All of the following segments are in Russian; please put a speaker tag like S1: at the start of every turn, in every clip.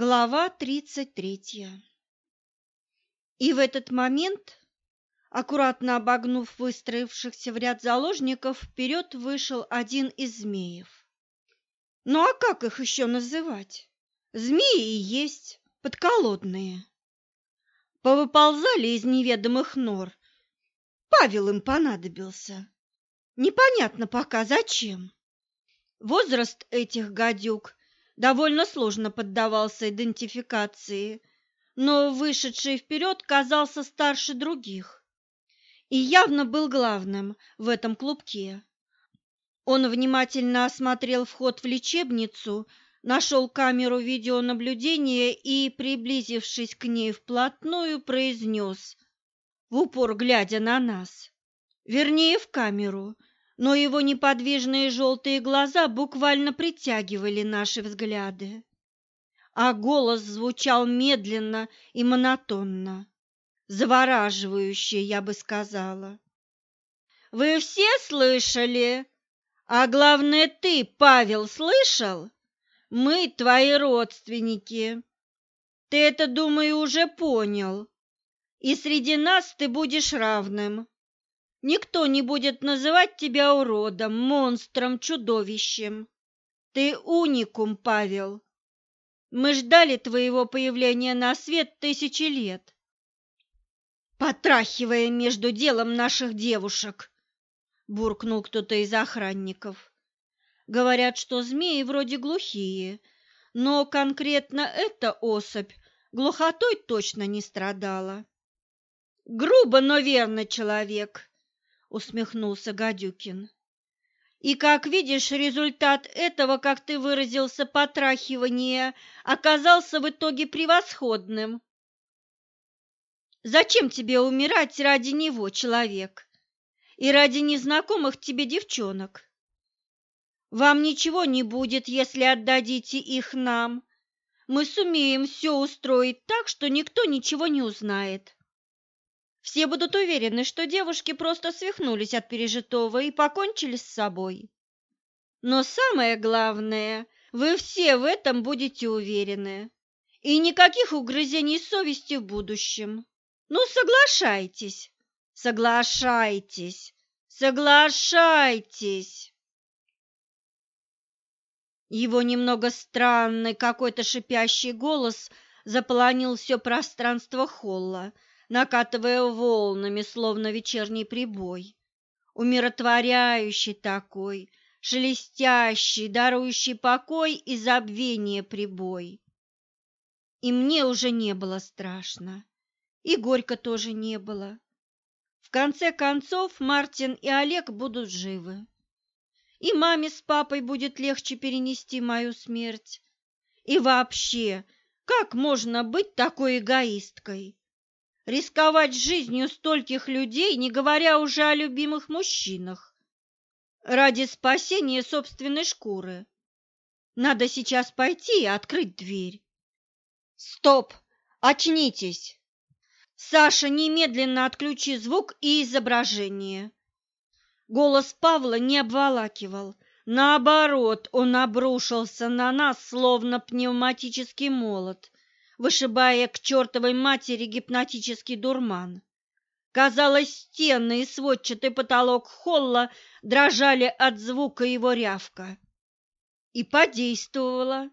S1: Глава тридцать третья И в этот момент, аккуратно обогнув выстроившихся в ряд заложников, вперед вышел один из змеев. Ну а как их еще называть? Змеи и есть, подколодные. Повыползали из неведомых нор. Павел им понадобился. Непонятно пока зачем. Возраст этих гадюк довольно сложно поддавался идентификации, но вышедший вперед казался старше других и явно был главным в этом клубке. Он внимательно осмотрел вход в лечебницу, нашел камеру видеонаблюдения и, приблизившись к ней вплотную, произнес, в упор глядя на нас, вернее, в камеру – но его неподвижные желтые глаза буквально притягивали наши взгляды, а голос звучал медленно и монотонно, завораживающе, я бы сказала. «Вы все слышали? А главное, ты, Павел, слышал? Мы твои родственники. Ты это, думаю, уже понял. И среди нас ты будешь равным. Никто не будет называть тебя уродом, монстром, чудовищем. Ты уникум, Павел. Мы ждали твоего появления на свет тысячи лет, потрахивая между делом наших девушек, буркнул кто-то из охранников. Говорят, что змеи вроде глухие, но конкретно эта особь глухотой точно не страдала. Грубо, но верно, человек усмехнулся Гадюкин. И как видишь, результат этого, как ты выразился, потрахивания оказался в итоге превосходным. Зачем тебе умирать ради него, человек, и ради незнакомых тебе девчонок? Вам ничего не будет, если отдадите их нам. Мы сумеем все устроить так, что никто ничего не узнает. Все будут уверены, что девушки просто свихнулись от пережитого и покончили с собой. Но самое главное, вы все в этом будете уверены. И никаких угрызений совести в будущем. Ну, соглашайтесь, соглашайтесь, соглашайтесь. Его немного странный какой-то шипящий голос заполонил все пространство холла, накатывая волнами, словно вечерний прибой. Умиротворяющий такой, шелестящий, дарующий покой и забвение прибой. И мне уже не было страшно, и горько тоже не было. В конце концов, Мартин и Олег будут живы. И маме с папой будет легче перенести мою смерть. И вообще, как можно быть такой эгоисткой? Рисковать жизнью стольких людей, не говоря уже о любимых мужчинах, ради спасения собственной шкуры. Надо сейчас пойти и открыть дверь. Стоп! Очнитесь! Саша, немедленно отключи звук и изображение. Голос Павла не обволакивал. Наоборот, он обрушился на нас, словно пневматический молот, вышибая к чертовой матери гипнотический дурман. Казалось, стены и сводчатый потолок холла дрожали от звука его рявка. И подействовало.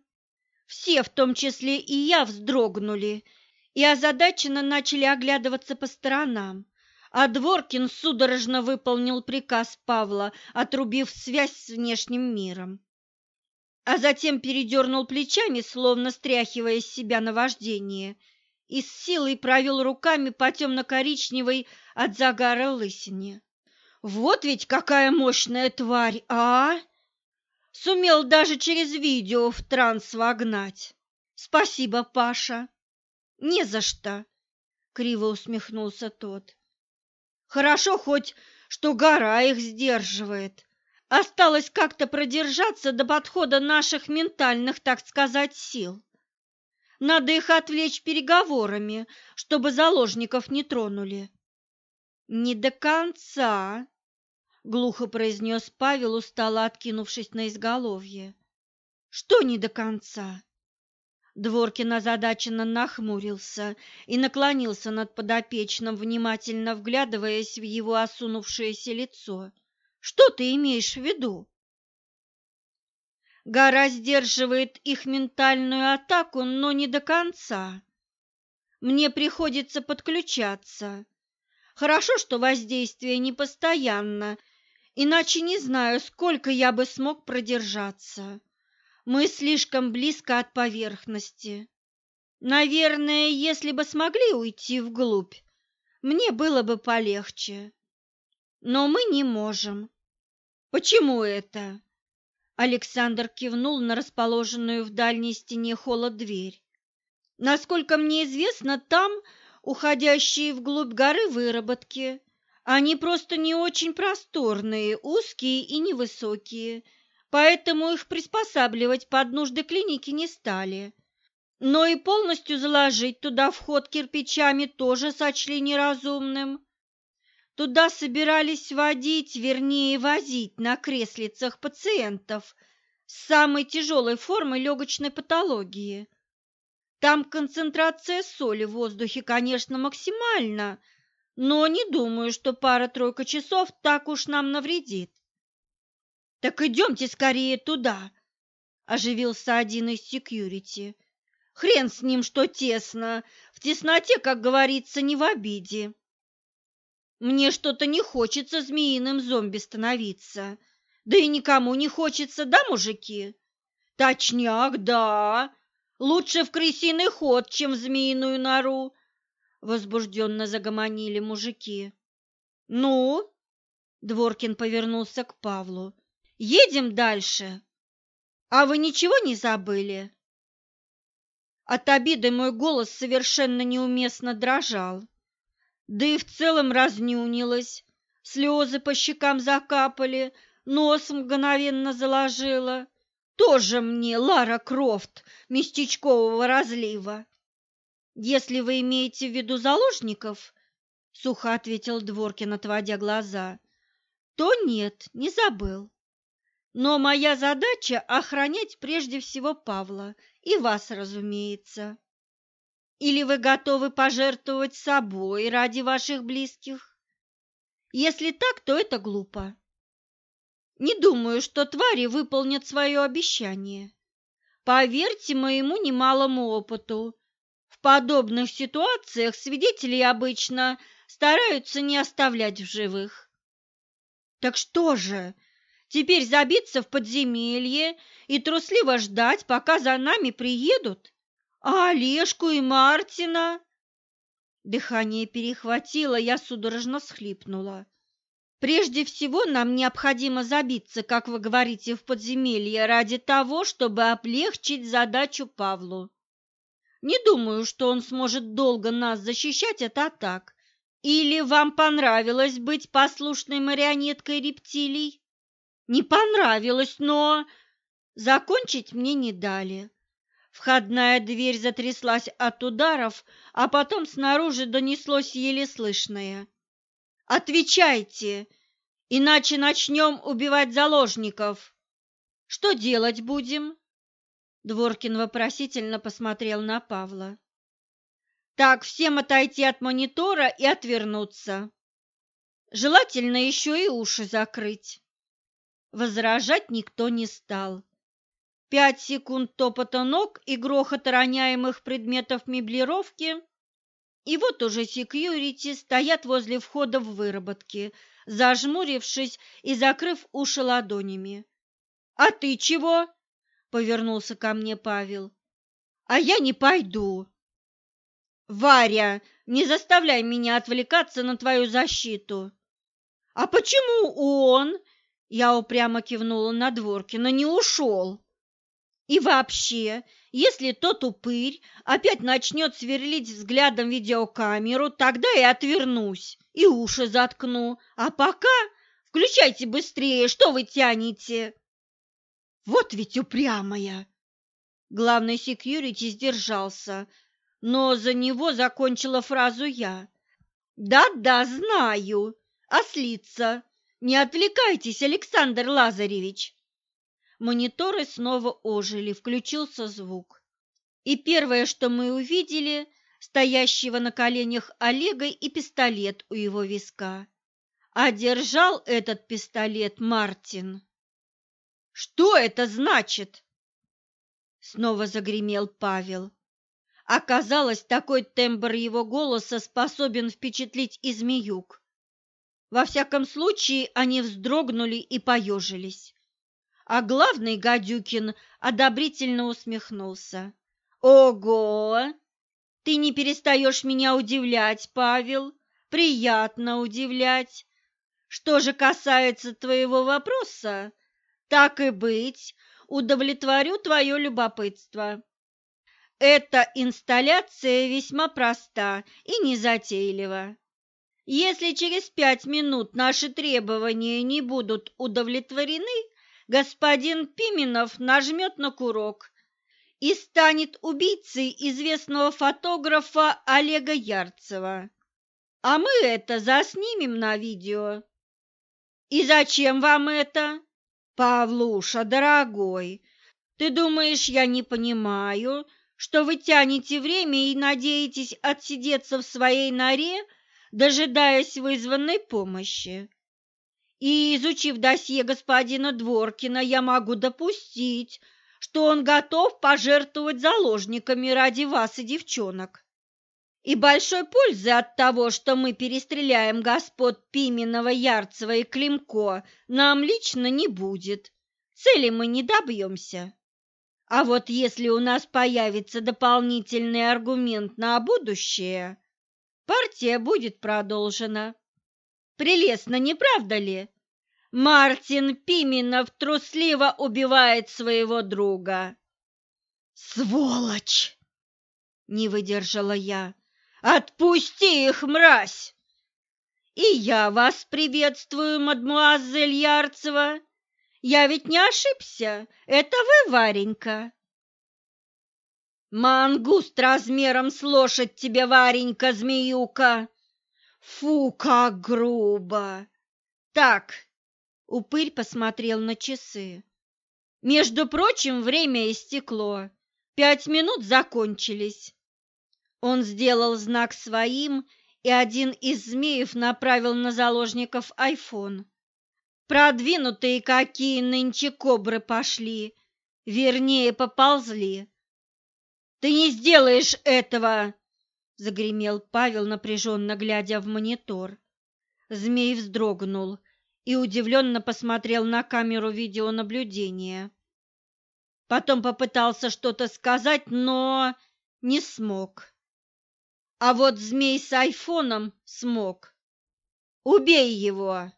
S1: Все, в том числе и я, вздрогнули и озадаченно начали оглядываться по сторонам, а Дворкин судорожно выполнил приказ Павла, отрубив связь с внешним миром а затем передернул плечами, словно стряхивая с себя наваждение, и с силой провел руками по темно-коричневой от загара лысине. «Вот ведь какая мощная тварь, а!» Сумел даже через видео в транс вогнать. «Спасибо, Паша!» «Не за что!» — криво усмехнулся тот. «Хорошо хоть, что гора их сдерживает, Осталось как-то продержаться до подхода наших ментальных, так сказать, сил. Надо их отвлечь переговорами, чтобы заложников не тронули. Не до конца, глухо произнес Павел, устало откинувшись на изголовье. Что не до конца? Дворкин озадаченно нахмурился и наклонился над подопечным, внимательно вглядываясь в его осунувшееся лицо. «Что ты имеешь в виду?» Гора сдерживает их ментальную атаку, но не до конца. Мне приходится подключаться. Хорошо, что воздействие не постоянно, иначе не знаю, сколько я бы смог продержаться. Мы слишком близко от поверхности. Наверное, если бы смогли уйти вглубь, мне было бы полегче. Но мы не можем. Почему это? Александр кивнул на расположенную в дальней стене холла дверь. Насколько мне известно, там уходящие вглубь горы выработки. Они просто не очень просторные, узкие и невысокие, поэтому их приспосабливать под нужды клиники не стали. Но и полностью заложить туда вход кирпичами тоже сочли неразумным. Туда собирались водить, вернее, возить на креслицах пациентов с самой тяжелой формой легочной патологии. Там концентрация соли в воздухе, конечно, максимальна, но не думаю, что пара-тройка часов так уж нам навредит. «Так идемте скорее туда!» – оживился один из секьюрити. «Хрен с ним, что тесно! В тесноте, как говорится, не в обиде!» «Мне что-то не хочется змеиным зомби становиться, да и никому не хочется, да, мужики?» «Точняк, да! Лучше в крысиный ход, чем в змеиную нору!» Возбужденно загомонили мужики. «Ну?» – Дворкин повернулся к Павлу. Едем дальше. А вы ничего не забыли? От обиды мой голос совершенно неуместно дрожал. Да и в целом разнюнилась. Слезы по щекам закапали, нос мгновенно заложила. Тоже мне Лара Крофт местечкового разлива. Если вы имеете в виду заложников, сухо ответил Дворкин, отводя глаза, то нет, не забыл. Но моя задача – охранять прежде всего Павла и вас, разумеется. Или вы готовы пожертвовать собой ради ваших близких? Если так, то это глупо. Не думаю, что твари выполнят свое обещание. Поверьте моему немалому опыту, в подобных ситуациях свидетелей обычно стараются не оставлять в живых. Так что же, Теперь забиться в подземелье и трусливо ждать, пока за нами приедут? А Олежку и Мартина? Дыхание перехватило, я судорожно схлипнула. Прежде всего нам необходимо забиться, как вы говорите, в подземелье ради того, чтобы облегчить задачу Павлу. Не думаю, что он сможет долго нас защищать от атак. Или вам понравилось быть послушной марионеткой рептилий? Не понравилось, но... Закончить мне не дали. Входная дверь затряслась от ударов, а потом снаружи донеслось еле слышное. «Отвечайте, иначе начнем убивать заложников. Что делать будем?» Дворкин вопросительно посмотрел на Павла. «Так, всем отойти от монитора и отвернуться. Желательно еще и уши закрыть». Возражать никто не стал. Пять секунд топота ног и грохот роняемых предметов меблировки, и вот уже секьюрити стоят возле входа в выработки, зажмурившись и закрыв уши ладонями. «А ты чего?» — повернулся ко мне Павел. «А я не пойду». «Варя, не заставляй меня отвлекаться на твою защиту». «А почему он?» Я упрямо кивнула на Дворкина, не ушел. И вообще, если тот упырь опять начнет сверлить взглядом видеокамеру, тогда и отвернусь, и уши заткну. А пока включайте быстрее, что вы тянете? Вот ведь упрямая. Главный секьюрити сдержался, но за него закончила фразу я. Да-да, знаю, ослица. Не отвлекайтесь, Александр Лазаревич. Мониторы снова ожили, включился звук. И первое, что мы увидели, стоящего на коленях Олега и пистолет у его виска. А держал этот пистолет Мартин. «Что это значит?» Снова загремел Павел. Оказалось, такой тембр его голоса способен впечатлить и змеюк. Во всяком случае, они вздрогнули и поежились. А главный Гадюкин одобрительно усмехнулся. «Ого! Ты не перестаешь меня удивлять, Павел, приятно удивлять. Что же касается твоего вопроса, так и быть, удовлетворю твое любопытство. Эта инсталляция весьма проста и незатейлива. Если через пять минут наши требования не будут удовлетворены, господин Пименов нажмет на курок и станет убийцей известного фотографа Олега Ярцева. А мы это заснимем на видео. И зачем вам это? Павлуша, дорогой, ты думаешь, я не понимаю, что вы тянете время и надеетесь отсидеться в своей норе, дожидаясь вызванной помощи? И, изучив досье господина Дворкина, я могу допустить, что он готов пожертвовать заложниками ради вас и девчонок. И большой пользы от того, что мы перестреляем господ Пименова, Ярцева и Климко, нам лично не будет. Цели мы не добьемся. А вот если у нас появится дополнительный аргумент на будущее, партия будет продолжена. Прелестно, не правда ли? Мартин Пименов трусливо убивает своего друга. Сволочь! Не выдержала я. Отпусти их, мразь! И я вас приветствую, мадмуазель Ярцева. Я ведь не ошибся, это вы, Варенька. Мангуст размером с лошадь тебе, Варенька, змеюка. Фу, как грубо. Так, упырь посмотрел на часы. Между прочим, время истекло. Пять минут закончились. Он сделал знак своим, и один из змеев направил на заложников айфон. Продвинутые какие нынче кобры пошли, вернее, поползли. Ты не сделаешь этого, загремел Павел, напряженно глядя в монитор. Змей вздрогнул и удивленно посмотрел на камеру видеонаблюдения. Потом попытался что-то сказать, но не смог. А вот змей с айфоном смог. Убей его!